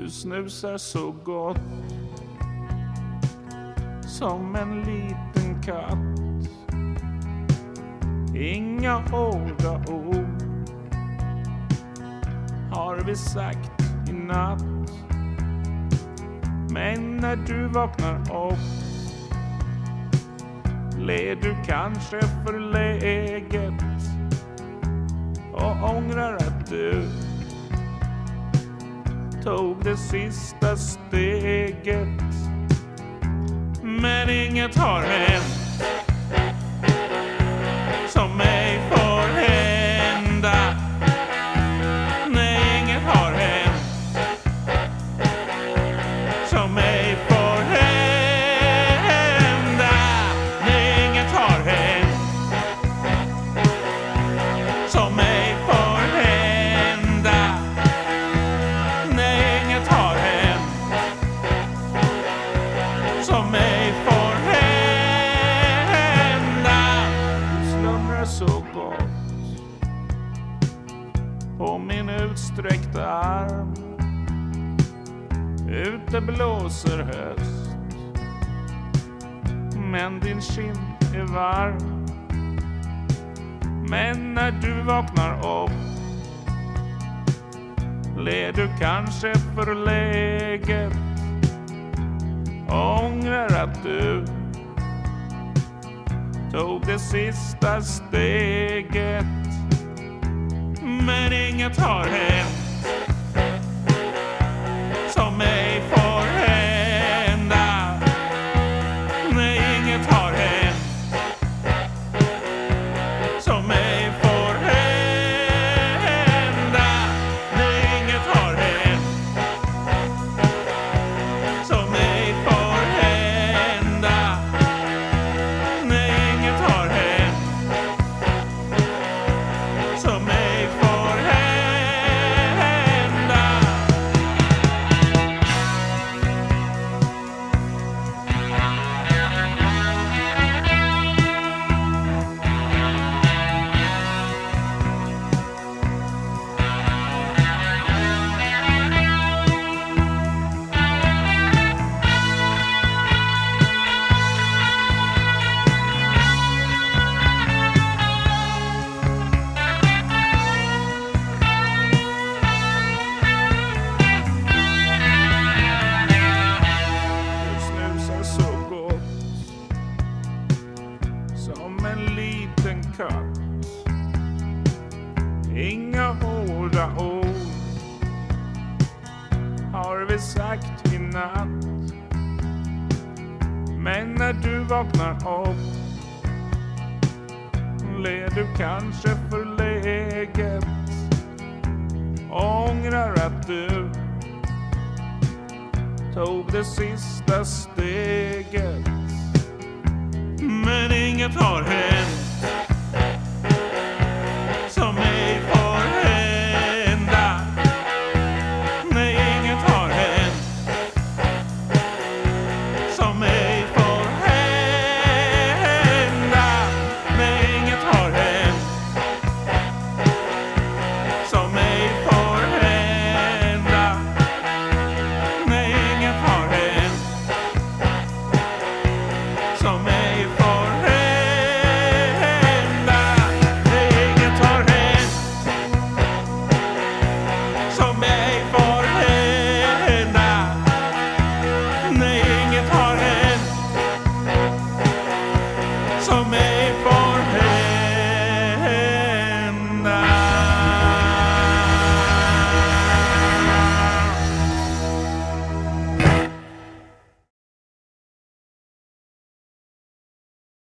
Du snusar så gott som en liten katt. Inga hårda ord har vi sagt i natt. Men när du vaknar upp ler du kanske förläget och ångrar att du tog det sista steget. Men inget har hänt på min utsträckta arm. Ute blåser höst men din kind är varm. Men när du vaknar upp ler du kanske förläget ångrar att du tog det sista steget. Men inget har hänt. En liten katt. Inga hårda ord har vi sagt i natt. Men när du vaknar upp ler du kanske förläget ångrar att du tog det sista steget men inget har hänt. som ej får hända. Nej, inget har hänt som ej får hända. Nej, inget har hänt som ej får hända. Nej, inget har hänt so many